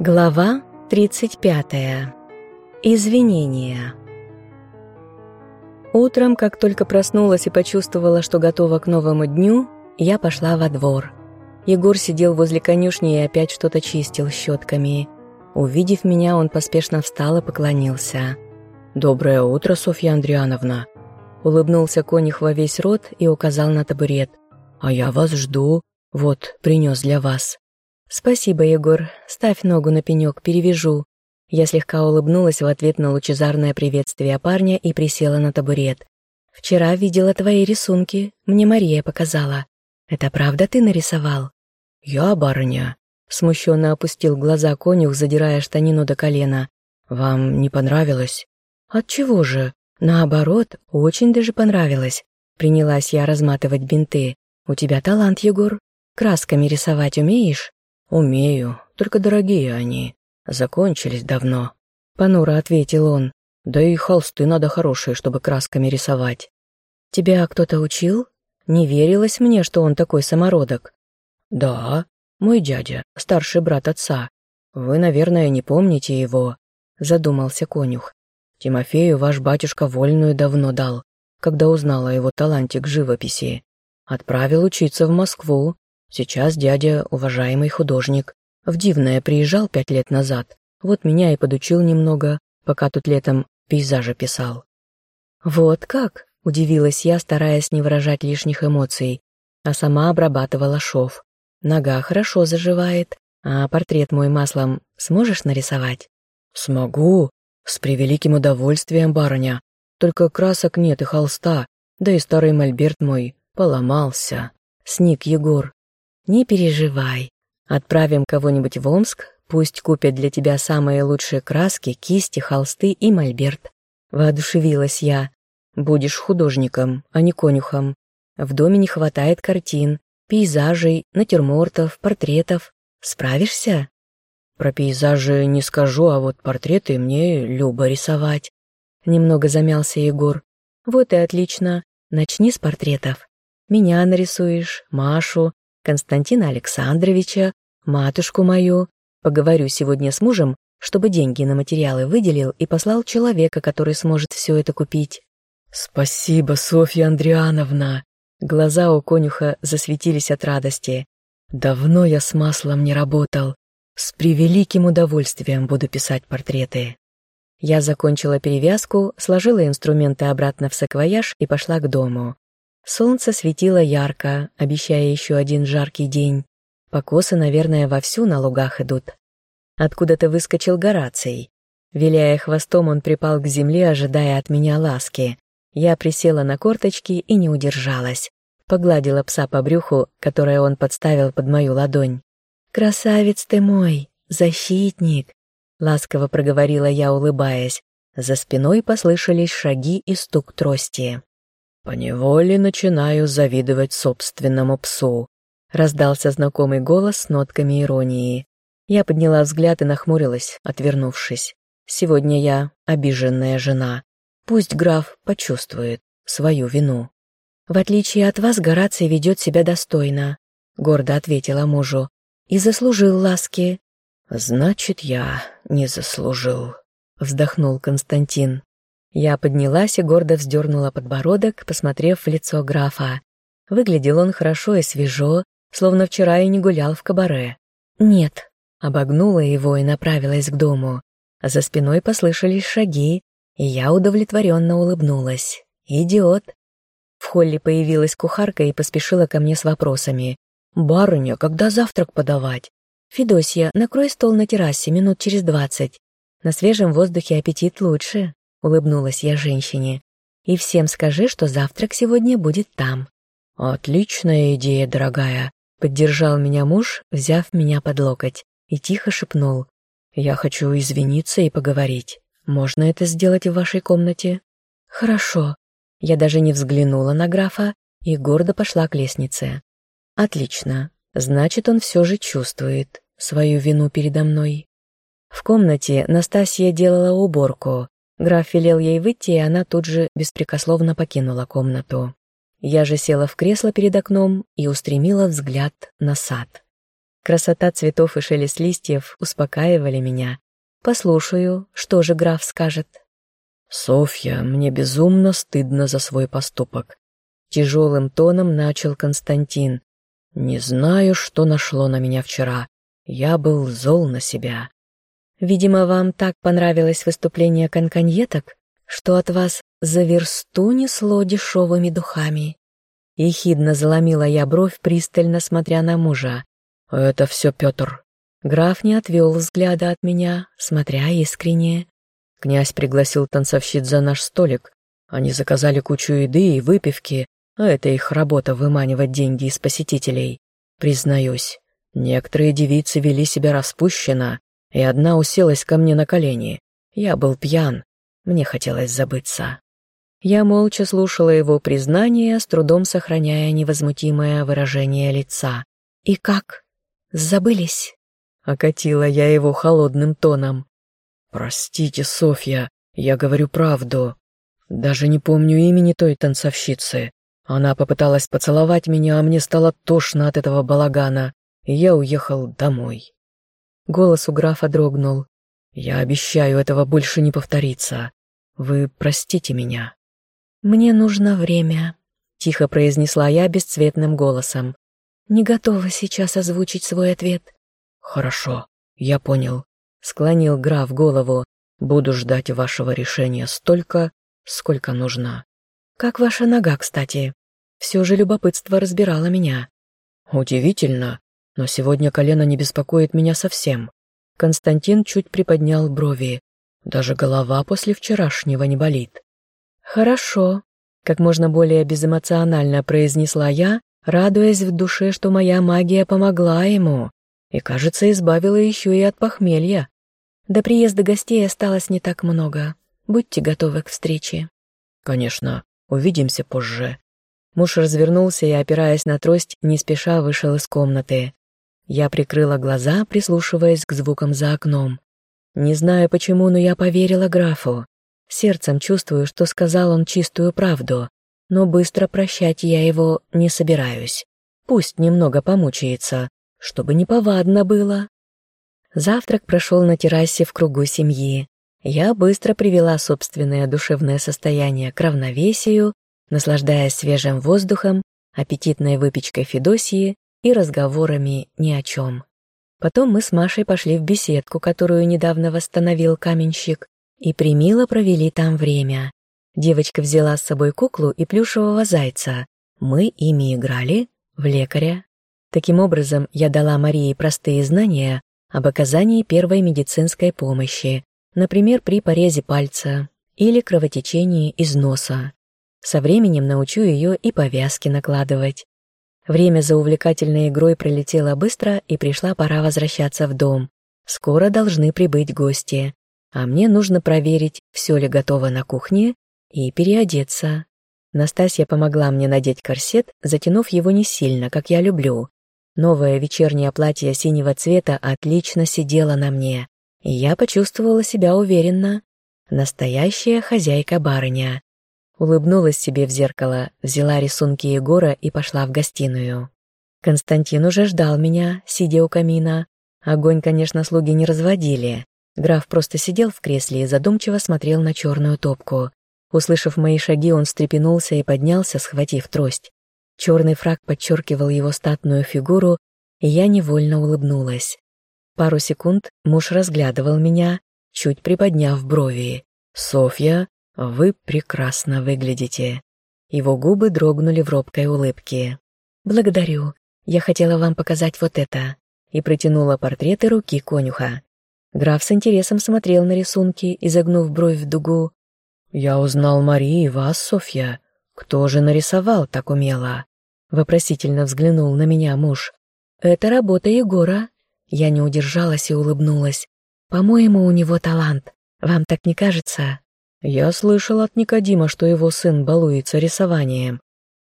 Глава 35. Извинения. Утром, как только проснулась и почувствовала, что готова к новому дню, я пошла во двор. Егор сидел возле конюшни и опять что-то чистил щетками. Увидев меня, он поспешно встал и поклонился. «Доброе утро, Софья Андриановна!» Улыбнулся конюх во весь рот и указал на табурет. «А я вас жду. Вот, принес для вас». «Спасибо, Егор. Ставь ногу на пенек, перевяжу». Я слегка улыбнулась в ответ на лучезарное приветствие парня и присела на табурет. «Вчера видела твои рисунки. Мне Мария показала. Это правда ты нарисовал?» «Я, барыня», — смущенно опустил глаза конюх, задирая штанину до колена. «Вам не понравилось?» «Отчего же? Наоборот, очень даже понравилось». Принялась я разматывать бинты. «У тебя талант, Егор. Красками рисовать умеешь?» «Умею, только дорогие они. Закончились давно», — понуро ответил он. «Да и холсты надо хорошие, чтобы красками рисовать». «Тебя кто-то учил? Не верилось мне, что он такой самородок». «Да, мой дядя, старший брат отца. Вы, наверное, не помните его», — задумался конюх. «Тимофею ваш батюшка вольную давно дал, когда узнал о его таланте к живописи. Отправил учиться в Москву, Сейчас дядя – уважаемый художник. В Дивное приезжал пять лет назад. Вот меня и подучил немного, пока тут летом пейзажи писал. «Вот как?» – удивилась я, стараясь не выражать лишних эмоций, а сама обрабатывала шов. Нога хорошо заживает, а портрет мой маслом сможешь нарисовать? Смогу, с превеликим удовольствием, барыня. Только красок нет и холста, да и старый мольберт мой поломался. Сник Егор. «Не переживай. Отправим кого-нибудь в Омск, пусть купят для тебя самые лучшие краски, кисти, холсты и мольберт». Воодушевилась я. «Будешь художником, а не конюхом. В доме не хватает картин, пейзажей, натюрмортов, портретов. Справишься?» «Про пейзажи не скажу, а вот портреты мне любо рисовать». Немного замялся Егор. «Вот и отлично. Начни с портретов. Меня нарисуешь, Машу, Константина Александровича, матушку мою. Поговорю сегодня с мужем, чтобы деньги на материалы выделил и послал человека, который сможет все это купить. «Спасибо, Софья Андриановна!» Глаза у конюха засветились от радости. «Давно я с маслом не работал. С превеликим удовольствием буду писать портреты». Я закончила перевязку, сложила инструменты обратно в саквояж и пошла к дому. Солнце светило ярко, обещая еще один жаркий день. Покосы, наверное, вовсю на лугах идут. Откуда-то выскочил Гораций. Виляя хвостом, он припал к земле, ожидая от меня ласки. Я присела на корточки и не удержалась. Погладила пса по брюху, которое он подставил под мою ладонь. «Красавец ты мой, защитник!» Ласково проговорила я, улыбаясь. За спиной послышались шаги и стук трости. «Поневоле начинаю завидовать собственному псу», — раздался знакомый голос с нотками иронии. Я подняла взгляд и нахмурилась, отвернувшись. «Сегодня я обиженная жена. Пусть граф почувствует свою вину». «В отличие от вас, Гораций ведет себя достойно», — гордо ответила мужу. «И заслужил ласки». «Значит, я не заслужил», — вздохнул Константин. Я поднялась и гордо вздернула подбородок, посмотрев в лицо графа. Выглядел он хорошо и свежо, словно вчера и не гулял в кабаре. «Нет», — обогнула его и направилась к дому. За спиной послышались шаги, и я удовлетворенно улыбнулась. «Идиот». В холле появилась кухарка и поспешила ко мне с вопросами. «Барыня, когда завтрак подавать?» «Федосья, накрой стол на террасе минут через двадцать. На свежем воздухе аппетит лучше». — улыбнулась я женщине. «И всем скажи, что завтрак сегодня будет там». «Отличная идея, дорогая», — поддержал меня муж, взяв меня под локоть, и тихо шепнул. «Я хочу извиниться и поговорить. Можно это сделать в вашей комнате?» «Хорошо». Я даже не взглянула на графа и гордо пошла к лестнице. «Отлично. Значит, он все же чувствует свою вину передо мной». В комнате Настасья делала уборку, Граф велел ей выйти, и она тут же беспрекословно покинула комнату. Я же села в кресло перед окном и устремила взгляд на сад. Красота цветов и шелест листьев успокаивали меня. Послушаю, что же граф скажет. «Софья, мне безумно стыдно за свой поступок», — тяжелым тоном начал Константин. «Не знаю, что нашло на меня вчера. Я был зол на себя». «Видимо, вам так понравилось выступление конканьеток, что от вас за версту несло дешевыми духами». Ехидно заломила я бровь, пристально смотря на мужа. «Это все Петр». Граф не отвел взгляда от меня, смотря искренне. Князь пригласил танцовщиц за наш столик. Они заказали кучу еды и выпивки, а это их работа выманивать деньги из посетителей. Признаюсь, некоторые девицы вели себя распущенно, и одна уселась ко мне на колени. Я был пьян, мне хотелось забыться. Я молча слушала его признание, с трудом сохраняя невозмутимое выражение лица. «И как? Забылись?» Окатила я его холодным тоном. «Простите, Софья, я говорю правду. Даже не помню имени той танцовщицы. Она попыталась поцеловать меня, а мне стало тошно от этого балагана, и я уехал домой». Голос у графа дрогнул. «Я обещаю, этого больше не повторится. Вы простите меня». «Мне нужно время», — тихо произнесла я бесцветным голосом. «Не готова сейчас озвучить свой ответ». «Хорошо, я понял. Склонил граф голову. «Буду ждать вашего решения столько, сколько нужно». «Как ваша нога, кстати?» Все же любопытство разбирало меня. «Удивительно, но сегодня колено не беспокоит меня совсем». Константин чуть приподнял брови. Даже голова после вчерашнего не болит. «Хорошо», — как можно более безэмоционально произнесла я, радуясь в душе, что моя магия помогла ему и, кажется, избавила еще и от похмелья. До приезда гостей осталось не так много. Будьте готовы к встрече. Конечно, увидимся позже. Муж развернулся и, опираясь на трость, не спеша вышел из комнаты. Я прикрыла глаза, прислушиваясь к звукам за окном. Не знаю почему, но я поверила графу. Сердцем чувствую, что сказал он чистую правду, но быстро прощать я его не собираюсь. Пусть немного помучается, чтобы не повадно было. Завтрак прошел на террасе в кругу семьи. Я быстро привела собственное душевное состояние к равновесию, наслаждаясь свежим воздухом, аппетитной выпечкой Федосии и разговорами ни о чем. Потом мы с Машей пошли в беседку, которую недавно восстановил каменщик, и примило провели там время. Девочка взяла с собой куклу и плюшевого зайца. Мы ими играли в лекаря Таким образом, я дала Марии простые знания об оказании первой медицинской помощи, например, при порезе пальца или кровотечении из носа. Со временем научу ее и повязки накладывать. Время за увлекательной игрой пролетело быстро, и пришла пора возвращаться в дом. Скоро должны прибыть гости, а мне нужно проверить, все ли готово на кухне, и переодеться. Настасья помогла мне надеть корсет, затянув его не сильно, как я люблю, Новое вечернее платье синего цвета отлично сидело на мне, и я почувствовала себя уверенно. Настоящая хозяйка-барыня. Улыбнулась себе в зеркало, взяла рисунки Егора и пошла в гостиную. Константин уже ждал меня, сидя у камина. Огонь, конечно, слуги не разводили. Граф просто сидел в кресле и задумчиво смотрел на черную топку. Услышав мои шаги, он встрепенулся и поднялся, схватив трость. Черный фраг подчеркивал его статную фигуру, и я невольно улыбнулась. Пару секунд муж разглядывал меня, чуть приподняв брови. «Софья, вы прекрасно выглядите». Его губы дрогнули в робкой улыбке. «Благодарю. Я хотела вам показать вот это». И протянула портреты руки конюха. Граф с интересом смотрел на рисунки, изогнув бровь в дугу. «Я узнал Марии и вас, Софья. Кто же нарисовал так умело?» Вопросительно взглянул на меня муж. «Это работа Егора». Я не удержалась и улыбнулась. «По-моему, у него талант. Вам так не кажется?» Я слышал от Никодима, что его сын балуется рисованием.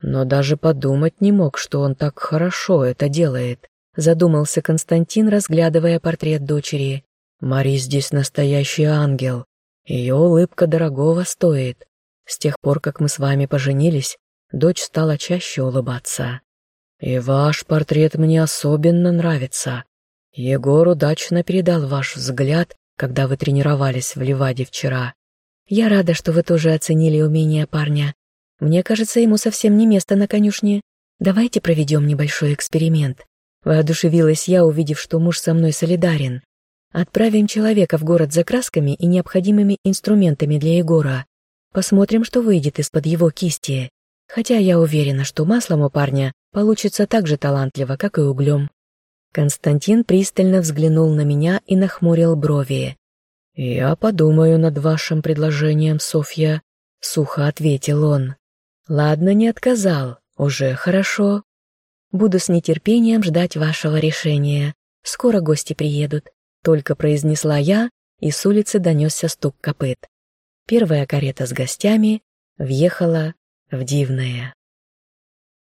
Но даже подумать не мог, что он так хорошо это делает. Задумался Константин, разглядывая портрет дочери. «Мари здесь настоящий ангел. Ее улыбка дорогого стоит. С тех пор, как мы с вами поженились, дочь стала чаще улыбаться. И ваш портрет мне особенно нравится. Егор удачно передал ваш взгляд, когда вы тренировались в Ливаде вчера. Я рада, что вы тоже оценили умения парня. Мне кажется, ему совсем не место на конюшне. Давайте проведем небольшой эксперимент. Воодушевилась я, увидев, что муж со мной солидарен. Отправим человека в город за красками и необходимыми инструментами для Егора. Посмотрим, что выйдет из-под его кисти. Хотя я уверена, что маслом у парня получится так же талантливо, как и углем. Константин пристально взглянул на меня и нахмурил брови. «Я подумаю над вашим предложением, Софья», — сухо ответил он. «Ладно, не отказал. Уже хорошо. Буду с нетерпением ждать вашего решения. Скоро гости приедут», — только произнесла я, и с улицы донесся стук копыт. Первая карета с гостями въехала в Дивное.